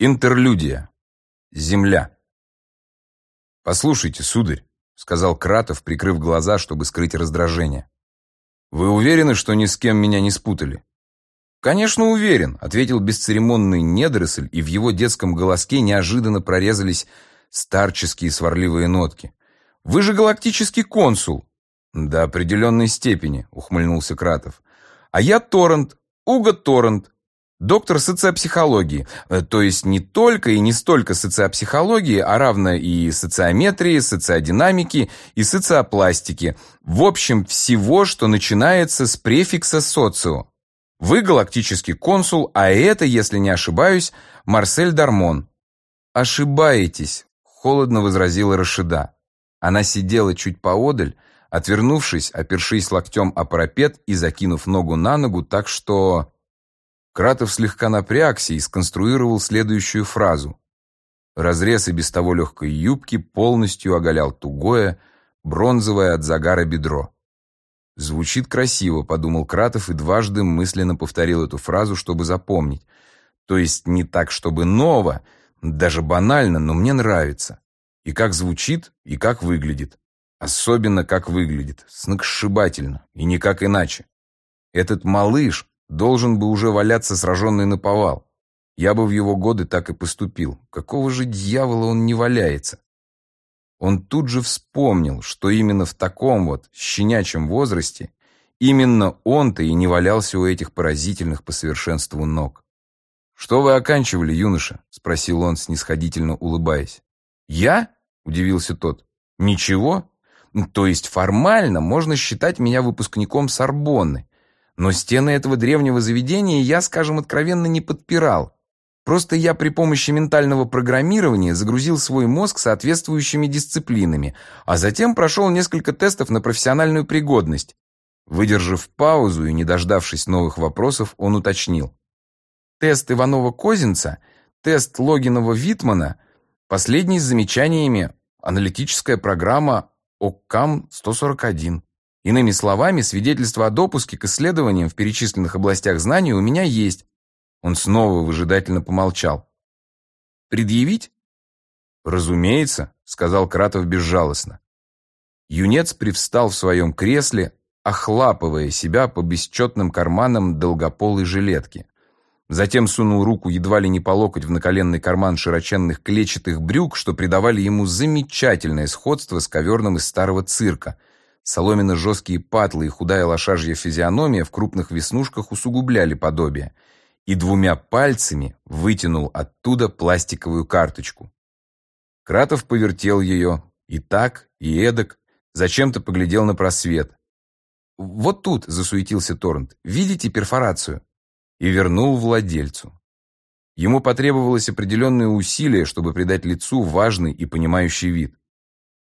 Интерлюдия. Земля. «Послушайте, сударь», — сказал Кратов, прикрыв глаза, чтобы скрыть раздражение. «Вы уверены, что ни с кем меня не спутали?» «Конечно, уверен», — ответил бесцеремонный недоросль, и в его детском голоске неожиданно прорезались старческие сварливые нотки. «Вы же галактический консул!» «До определенной степени», — ухмыльнулся Кратов. «А я Торрент, Уго Торрент, Доктор социопсихологии, э, то есть не только и не столько социопсихологии, а равно и социометрии, социодинамики и социопластики. В общем, всего, что начинается с префикса «социо». Вы галактический консул, а это, если не ошибаюсь, Марсель Дармон. Ошибаетесь, холодно возразила Рашида. Она сидела чуть поодаль, отвернувшись, опершись локтем о парапет и закинув ногу на ногу, так что... Кратов слегка напрягся и сконструировал следующую фразу. Разрез и без того легкой юбки полностью оголял тугое, бронзовое от загара бедро. «Звучит красиво», — подумал Кратов и дважды мысленно повторил эту фразу, чтобы запомнить. То есть не так, чтобы ново, даже банально, но мне нравится. И как звучит, и как выглядит. Особенно как выглядит. Сногсшибательно. И никак иначе. Этот малыш Должен бы уже валяться сраженный на повал. Я бы в его годы так и поступил. Какого же дьявола он не валяется? Он тут же вспомнил, что именно в таком вот щенячьем возрасте именно он-то и не валялся у этих поразительных по совершенству ног. «Что вы оканчивали, юноша?» — спросил он, снисходительно улыбаясь. «Я?» — удивился тот. «Ничего. То есть формально можно считать меня выпускником Сорбонны, но стены этого древнего заведения я, скажем откровенно, не подпирал. Просто я при помощи ментального программирования загрузил свой мозг соответствующими дисциплинами, а затем прошел несколько тестов на профессиональную пригодность. Выдержав паузу и не дождавшись новых вопросов, он уточнил. Тест Иванова-Козинца, тест Логинова-Витмана, последний с замечаниями, аналитическая программа ОККАМ-141. Иными словами, свидетельство о допуске к исследованиям в перечисленных областях знаний у меня есть. Он снова выжидательно помолчал. Предъявить? Разумеется, сказал Кратов безжалостно. Юнец привстал в своем кресле, охлапывая себя по бесчетным карманам долгополой жилетки. Затем сунул руку едва ли не по локоть в наколенный карман широченных клетчатых брюк, что придавали ему замечательное сходство с коверным из старого цирка – Соломенно-жесткие патлы и худая лошажья физиономия в крупных веснушках усугубляли подобие. И двумя пальцами вытянул оттуда пластиковую карточку. Кратов повертел ее, и так, и эдак, зачем-то поглядел на просвет. «Вот тут», — засуетился Торрент, — «видите перфорацию?» И вернул владельцу. Ему потребовалось определенные усилия, чтобы придать лицу важный и понимающий вид.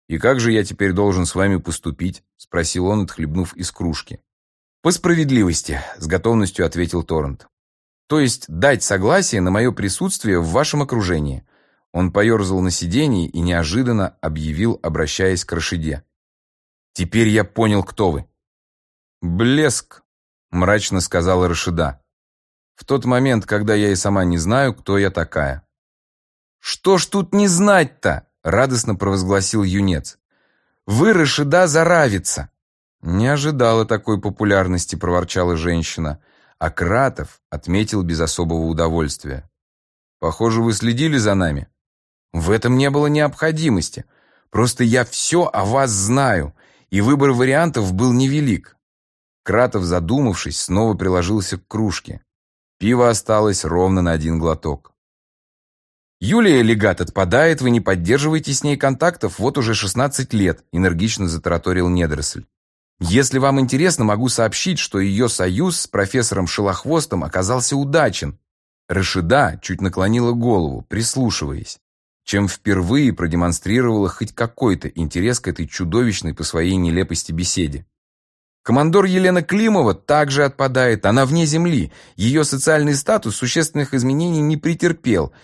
«И как же я теперь должен с вами поступить?» — спросил он, отхлебнув из кружки. «По справедливости», — с готовностью ответил Торрент. «То есть дать согласие на мое присутствие в вашем окружении». Он поерзал на сиденье и неожиданно объявил, обращаясь к Рашиде. «Теперь я понял, кто вы». «Блеск», — мрачно сказала Рашида. «В тот момент, когда я и сама не знаю, кто я такая». «Что ж тут не знать-то?» Радостно провозгласил юнец. «Вы, Рашида, заравится!» «Не ожидала такой популярности», — проворчала женщина. А Кратов отметил без особого удовольствия. «Похоже, вы следили за нами?» «В этом не было необходимости. Просто я все о вас знаю, и выбор вариантов был невелик». Кратов, задумавшись, снова приложился к кружке. Пиво осталось ровно на один глоток. «Юлия Легат отпадает, вы не поддерживаете с ней контактов вот уже 16 лет», энергично затараторил недоросль. «Если вам интересно, могу сообщить, что ее союз с профессором Шелохвостом оказался удачен». Рашида чуть наклонила голову, прислушиваясь, чем впервые продемонстрировала хоть какой-то интерес к этой чудовищной по своей нелепости беседе. Командор Елена Климова также отпадает, она вне Земли. Ее социальный статус существенных изменений не претерпел –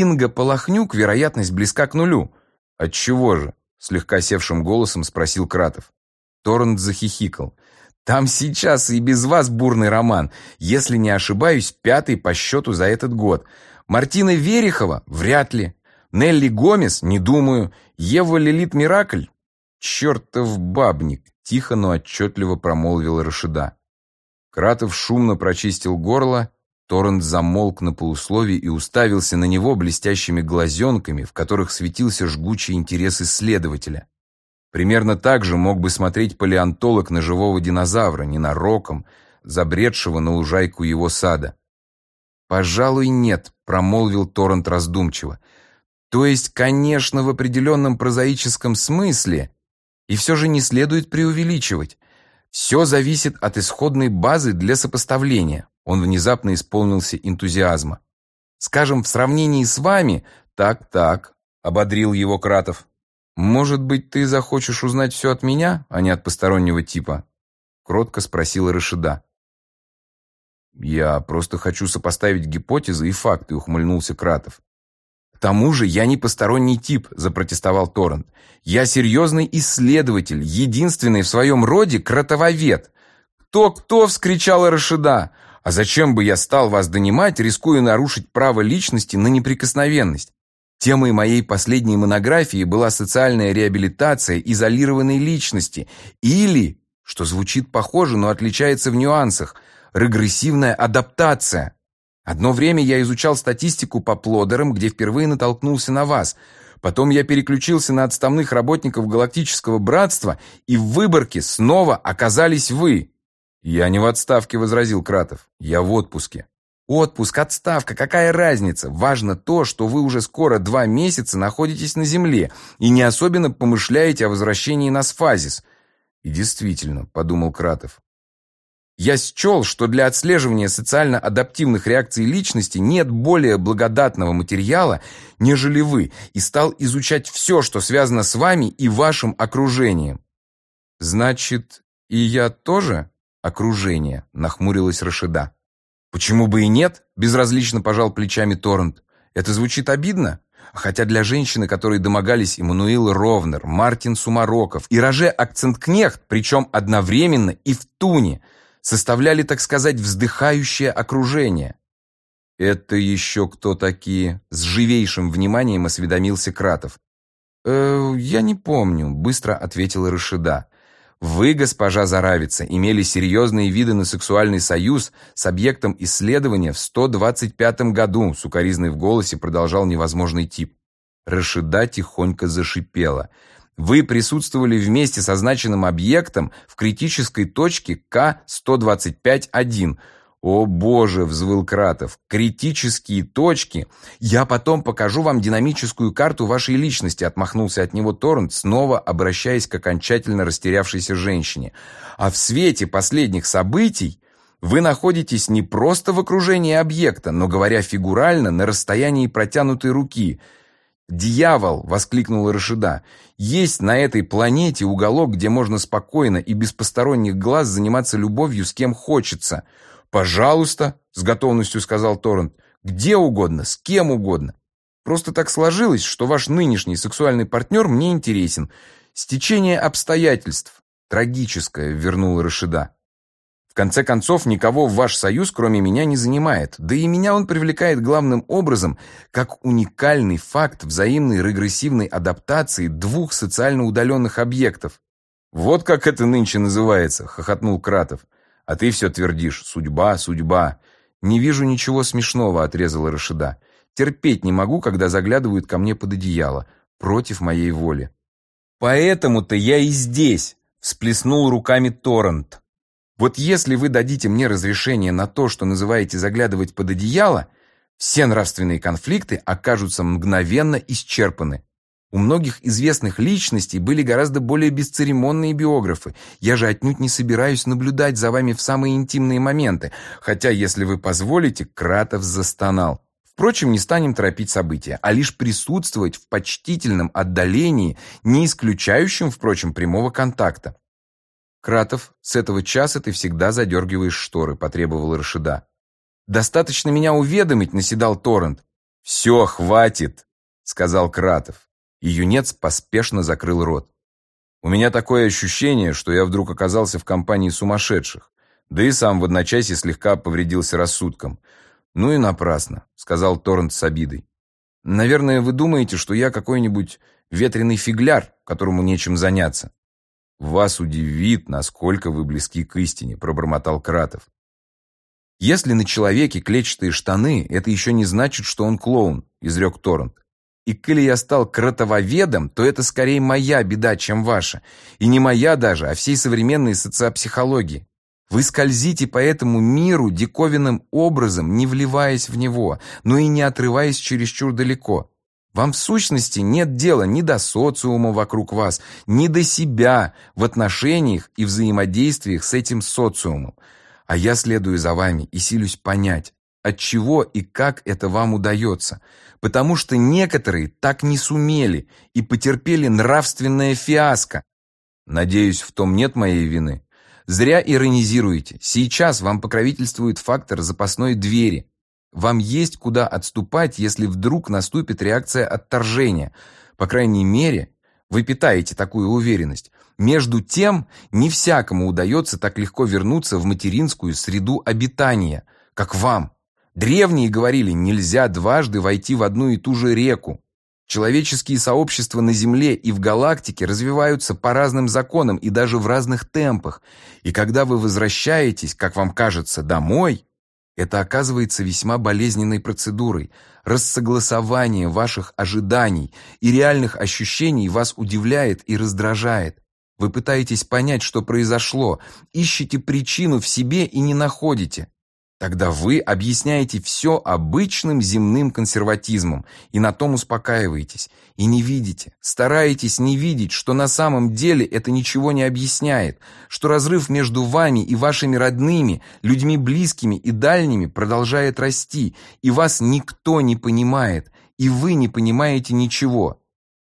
Инга Полохнюк вероятность близка к нулю. Отчего же? Слегка севшим голосом спросил Кратов. Торрент захихикал. Там сейчас и без вас бурный роман. Если не ошибаюсь, пятый по счету за этот год. Мартина Верехова? Вряд ли. Нелли Гомес? Не думаю. Ева Лилит Миракль? Чертов бабник, тихо, но отчетливо промолвил Рашида. Кратов шумно прочистил горло, Торрент замолк на полусловии и уставился на него блестящими глазенками, в которых светился жгучий интерес исследователя. Примерно так же мог бы смотреть палеонтолог на живого динозавра, ненароком, забредшего на лужайку его сада. «Пожалуй, нет», — промолвил Торрент раздумчиво. «То есть, конечно, в определенном прозаическом смысле, и все же не следует преувеличивать. Все зависит от исходной базы для сопоставления». Он внезапно исполнился энтузиазма. «Скажем, в сравнении с вами...» «Так-так», — ободрил его Кратов. «Может быть, ты захочешь узнать все от меня, а не от постороннего типа?» Кротко спросила Рашида. «Я просто хочу сопоставить гипотезы и факты», — ухмыльнулся Кратов. «К тому же я не посторонний тип», — запротестовал Торрент. «Я серьезный исследователь, единственный в своем роде кротововед». «Кто-кто?» — вскричала Рашида. «А зачем бы я стал вас донимать, рискуя нарушить право личности на неприкосновенность? Темой моей последней монографии была социальная реабилитация изолированной личности или, что звучит похоже, но отличается в нюансах, регрессивная адаптация. Одно время я изучал статистику по плодерам, где впервые натолкнулся на вас. Потом я переключился на отставных работников Галактического Братства, и в выборке снова оказались вы. «Я не в отставке», — возразил Кратов. «Я в отпуске». Отпуск, отставка, какая разница? Важно то, что вы уже скоро два месяца находитесь на Земле и не особенно помышляете о возвращении на Сфазис. И действительно, подумал Кратов, я счел, что для отслеживания социально-адаптивных реакций личности нет более благодатного материала, нежели вы, и стал изучать все, что связано с вами и вашим окружением. Значит, и я тоже окружение, нахмурилась Рашида. «Почему бы и нет?» – безразлично пожал плечами Торрент. «Это звучит обидно?» Хотя для женщины, которые домогались Эммануил Ровнер, Мартин Сумароков и Роже Акценткнехт, причем одновременно и в Туне, составляли, так сказать, вздыхающее окружение. «Это еще кто такие?» – с живейшим вниманием осведомился Кратов. «Э, «Я не помню», – быстро ответила Рашида. Вы, госпожа Заравица, имели серьезные виды на сексуальный союз с объектом исследования в 125 году, сукоризный в голосе продолжал невозможный тип. Рашида тихонько зашипела. Вы присутствовали вместе с означенным объектом в критической точке К-125-1, «О боже!» — взвыл Кратов. «Критические точки! Я потом покажу вам динамическую карту вашей личности», — отмахнулся от него Торрент, снова обращаясь к окончательно растерявшейся женщине. «А в свете последних событий вы находитесь не просто в окружении объекта, но, говоря фигурально, на расстоянии протянутой руки». «Дьявол!» — воскликнула Рашида. «Есть на этой планете уголок, где можно спокойно и без посторонних глаз заниматься любовью с кем хочется». «Пожалуйста», — с готовностью сказал Торрент, «где угодно, с кем угодно. Просто так сложилось, что ваш нынешний сексуальный партнер мне интересен. Стечение обстоятельств. Трагическое», — вернула Рашида. «В конце концов, никого ваш союз, кроме меня, не занимает. Да и меня он привлекает главным образом как уникальный факт взаимной регрессивной адаптации двух социально удаленных объектов. «Вот как это нынче называется», — хохотнул Кратов. А ты все твердишь «судьба, судьба». «Не вижу ничего смешного», — отрезала Рашида. «Терпеть не могу, когда заглядывают ко мне под одеяло, против моей воли». «Поэтому-то я и здесь», — всплеснул руками Торрент. «Вот если вы дадите мне разрешение на то, что называете заглядывать под одеяло, все нравственные конфликты окажутся мгновенно исчерпаны. У многих известных личностей были гораздо более бесцеремонные биографы. Я же отнюдь не собираюсь наблюдать за вами в самые интимные моменты, хотя, если вы позволите, Кратов застонал. Впрочем, не станем торопить события, а лишь присутствовать в почтительном отдалении, не исключающем, впрочем, прямого контакта. «Кратов, с этого часа ты всегда задергиваешь шторы», — потребовал Рашида. «Достаточно меня уведомить», — наседал Торрент. «Все, хватит», — сказал Кратов и юнец поспешно закрыл рот. У меня такое ощущение, что я вдруг оказался в компании сумасшедших, да и сам в одночасье слегка повредился рассудком. «Ну и напрасно», — сказал Торрент с обидой. «Наверное, вы думаете, что я какой-нибудь ветреный фигляр, которому нечем заняться». «Вас удивит, насколько вы близки к истине», — пробормотал Кратов. «Если на человеке клетчатые штаны, это еще не значит, что он клоун», — изрек Торрент. «И коли я стал кротововедом, то это скорее моя беда, чем ваша. И не моя даже, а всей современной социопсихологии. Вы скользите по этому миру диковинным образом, не вливаясь в него, но и не отрываясь чересчур далеко. Вам в сущности нет дела ни до социума вокруг вас, ни до себя в отношениях и взаимодействиях с этим социумом. А я следую за вами и силюсь понять, от чего и как это вам удается, потому что некоторые так не сумели и потерпели нравственное фиаско. Надеюсь, в том нет моей вины. Зря иронизируете. Сейчас вам покровительствует фактор запасной двери. Вам есть куда отступать, если вдруг наступит реакция отторжения. По крайней мере, вы питаете такую уверенность. Между тем, не всякому удается так легко вернуться в материнскую среду обитания, как вам. Древние говорили, нельзя дважды войти в одну и ту же реку. Человеческие сообщества на Земле и в галактике развиваются по разным законам и даже в разных темпах. И когда вы возвращаетесь, как вам кажется, домой, это оказывается весьма болезненной процедурой. Рассогласование ваших ожиданий и реальных ощущений вас удивляет и раздражает. Вы пытаетесь понять, что произошло, ищете причину в себе и не находите. Тогда вы объясняете все обычным земным консерватизмом и на том успокаиваетесь. И не видите, стараетесь не видеть, что на самом деле это ничего не объясняет, что разрыв между вами и вашими родными, людьми близкими и дальними продолжает расти, и вас никто не понимает, и вы не понимаете ничего.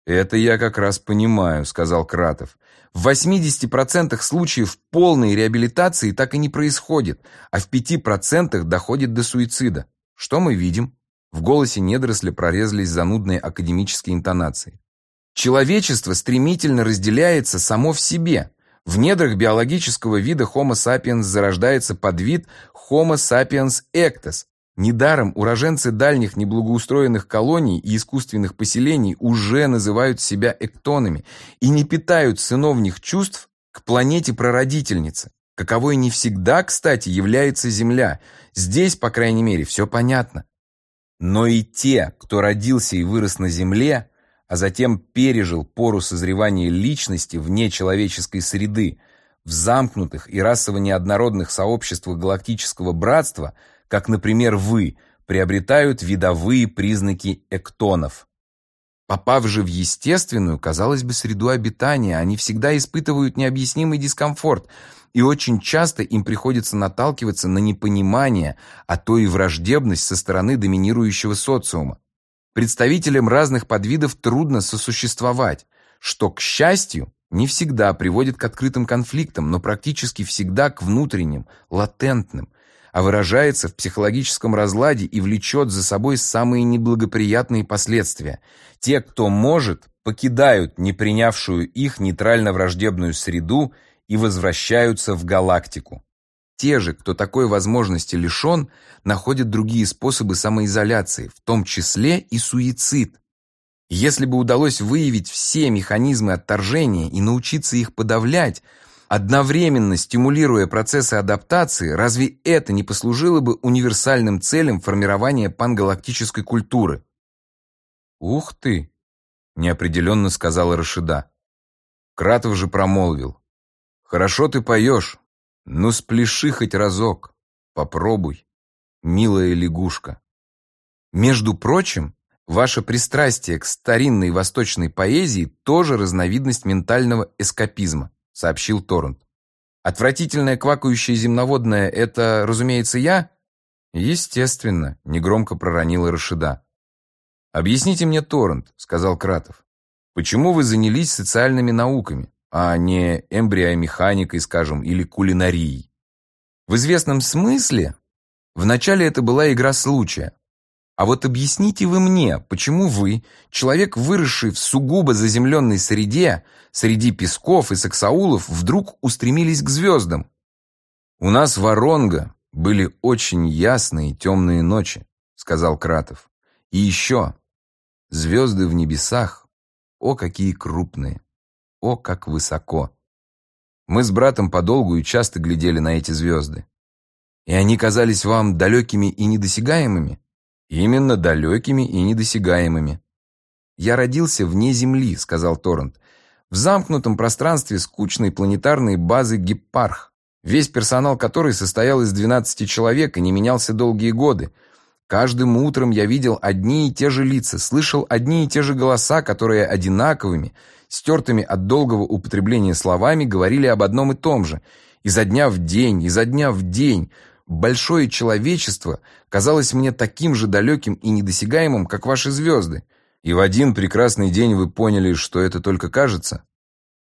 «Это я как раз понимаю», — сказал Кратов. В 80% случаев полной реабилитации так и не происходит, а в 5% доходит до суицида. Что мы видим? В голосе недоросля прорезались занудные академические интонации. Человечество стремительно разделяется само в себе. В недрах биологического вида Homo sapiens зарождается подвид Homo sapiens erectus, Недаром уроженцы дальних неблагоустроенных колоний и искусственных поселений уже называют себя эктонами и не питают сыновних чувств к планете-прародительнице, каковой не всегда, кстати, является Земля. Здесь, по крайней мере, все понятно. Но и те, кто родился и вырос на Земле, а затем пережил пору созревания личности вне человеческой среды, в замкнутых и расово неоднородных сообществах галактического братства – как, например, вы, приобретают видовые признаки эктонов. Попав же в естественную, казалось бы, среду обитания, они всегда испытывают необъяснимый дискомфорт, и очень часто им приходится наталкиваться на непонимание, а то и враждебность со стороны доминирующего социума. Представителям разных подвидов трудно сосуществовать, что, к счастью, не всегда приводит к открытым конфликтам, но практически всегда к внутренним, латентным, а выражается в психологическом разладе и влечет за собой самые неблагоприятные последствия. Те, кто может, покидают не принявшую их нейтрально-враждебную среду и возвращаются в галактику. Те же, кто такой возможности лишен, находят другие способы самоизоляции, в том числе и суицид. Если бы удалось выявить все механизмы отторжения и научиться их подавлять, Одновременно стимулируя процессы адаптации, разве это не послужило бы универсальным целям формирования пангалактической культуры? «Ух ты!» — неопределенно сказала Рашида. Кратов же промолвил. «Хорошо ты поешь, но спляши хоть разок. Попробуй, милая лягушка». Между прочим, ваше пристрастие к старинной восточной поэзии тоже разновидность ментального эскапизма сообщил Торрент. «Отвратительное квакающее земноводное — это, разумеется, я?» «Естественно», — негромко проронила Рашида. «Объясните мне, Торрент», — сказал Кратов, «почему вы занялись социальными науками, а не эмбриомеханикой, скажем, или кулинарией?» В известном смысле вначале это была игра случая, а вот объясните вы мне, почему вы, человек, выросший в сугубо заземленной среде, среди песков и саксаулов, вдруг устремились к звездам? У нас воронга, Были очень ясные темные ночи, сказал Кратов. И еще, звезды в небесах, о, какие крупные, о, как высоко. Мы с братом подолгу и часто глядели на эти звезды. И они казались вам далекими и недосягаемыми? Именно далекими и недосягаемыми. «Я родился вне Земли», — сказал Торрент, «в замкнутом пространстве скучной планетарной базы Гиппарх весь персонал которой состоял из 12 человек и не менялся долгие годы. Каждым утром я видел одни и те же лица, слышал одни и те же голоса, которые одинаковыми, стертыми от долгого употребления словами, говорили об одном и том же. Изо дня в день, изо дня в день. Большое человечество казалось мне таким же далеким и недосягаемым, как ваши звезды. И в один прекрасный день вы поняли, что это только кажется.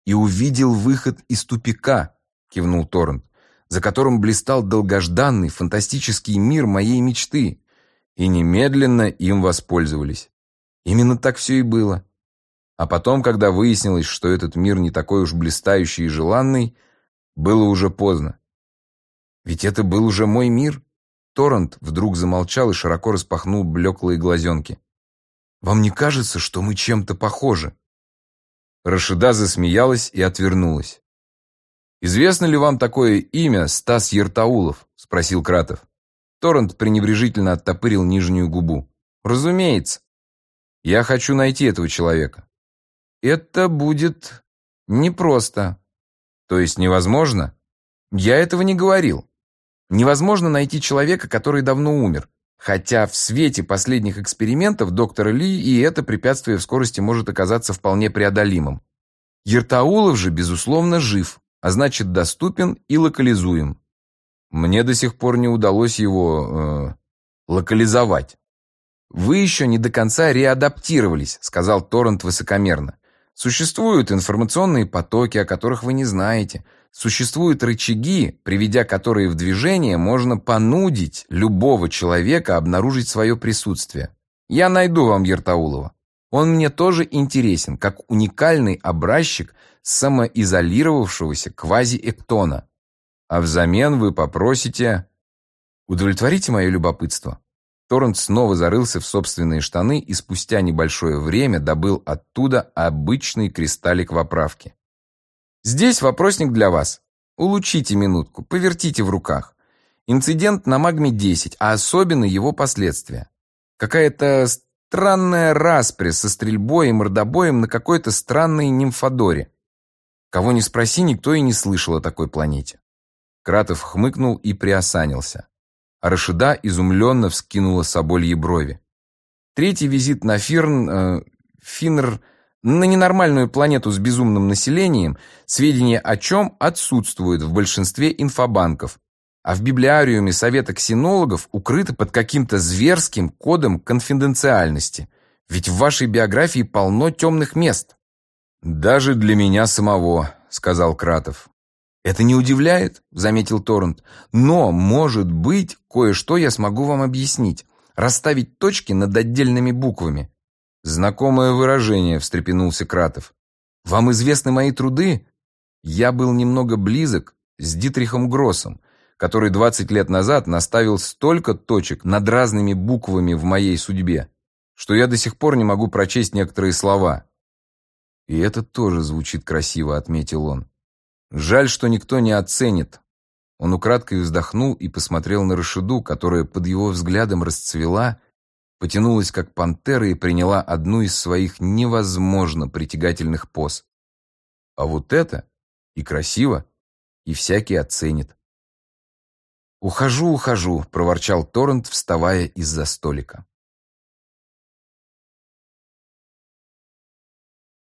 И увидел выход из тупика, кивнул Торрент, за которым блистал долгожданный фантастический мир моей мечты, и немедленно им воспользовались. Именно так все и было. А потом, когда выяснилось, что этот мир не такой уж блистающий и желанный, было уже поздно. Ведь это был уже мой мир. Торрент вдруг замолчал и широко распахнул блеклые глазенки. «Вам не кажется, что мы чем-то похожи?» Рашида засмеялась и отвернулась. «Известно ли вам такое имя Стас Ертаулов?» – спросил Кратов. Торрент пренебрежительно оттопырил нижнюю губу. «Разумеется. Я хочу найти этого человека». «Это будет непросто». «То есть невозможно?» «Я этого не говорил. Невозможно найти человека, который давно умер. Хотя в свете последних экспериментов доктора Ли и это препятствие в скорости может оказаться вполне преодолимым. Ертаулов же, безусловно, жив а значит доступен и локализуем. Мне до сих пор не удалось его э, локализовать. «Вы еще не до конца реадаптировались», — сказал Торрент высокомерно. «Существуют информационные потоки, о которых вы не знаете. Существуют рычаги, приведя которые в движение, можно понудить любого человека обнаружить свое присутствие. Я найду вам Ертаулова. Он мне тоже интересен, как уникальный образчик самоизолировавшегося квазиэктона. А взамен вы попросите... Удовлетворите мое любопытство. Торрент снова зарылся в собственные штаны и спустя небольшое время добыл оттуда обычный кристаллик в оправке. «Здесь вопросник для вас. Улучшите минутку, повертите в руках. Инцидент на Магме-10, а особенно его последствия. Какая-то Странная распря со стрельбой и мордобоем на какой-то странной нимфодоре. Кого не спроси, никто и не слышал о такой планете. Кратов хмыкнул и приосанился. А Рашида изумленно вскинула собольи брови. Третий визит на Фирн... Э, Финр... На ненормальную планету с безумным населением, сведения о чем отсутствуют в большинстве инфобанков, а в библиариуме Совета ксенологов укрыто под каким-то зверским кодом конфиденциальности. Ведь в вашей биографии полно темных мест. «Даже для меня самого», — сказал Кратов. «Это не удивляет», — заметил Торрент. «Но, может быть, кое-что я смогу вам объяснить. Расставить точки над отдельными буквами». «Знакомое выражение», — встрепенулся Кратов. «Вам известны мои труды?» «Я был немного близок с Дитрихом Гроссом который 20 лет назад наставил столько точек над разными буквами в моей судьбе, что я до сих пор не могу прочесть некоторые слова. И это тоже звучит красиво, отметил он. Жаль, что никто не оценит. Он украдкой вздохнул и посмотрел на Рашиду, которая под его взглядом расцвела, потянулась как пантера и приняла одну из своих невозможно притягательных поз. А вот это и красиво, и всякий оценит. «Ухожу, ухожу», — проворчал Торрент, вставая из-за столика.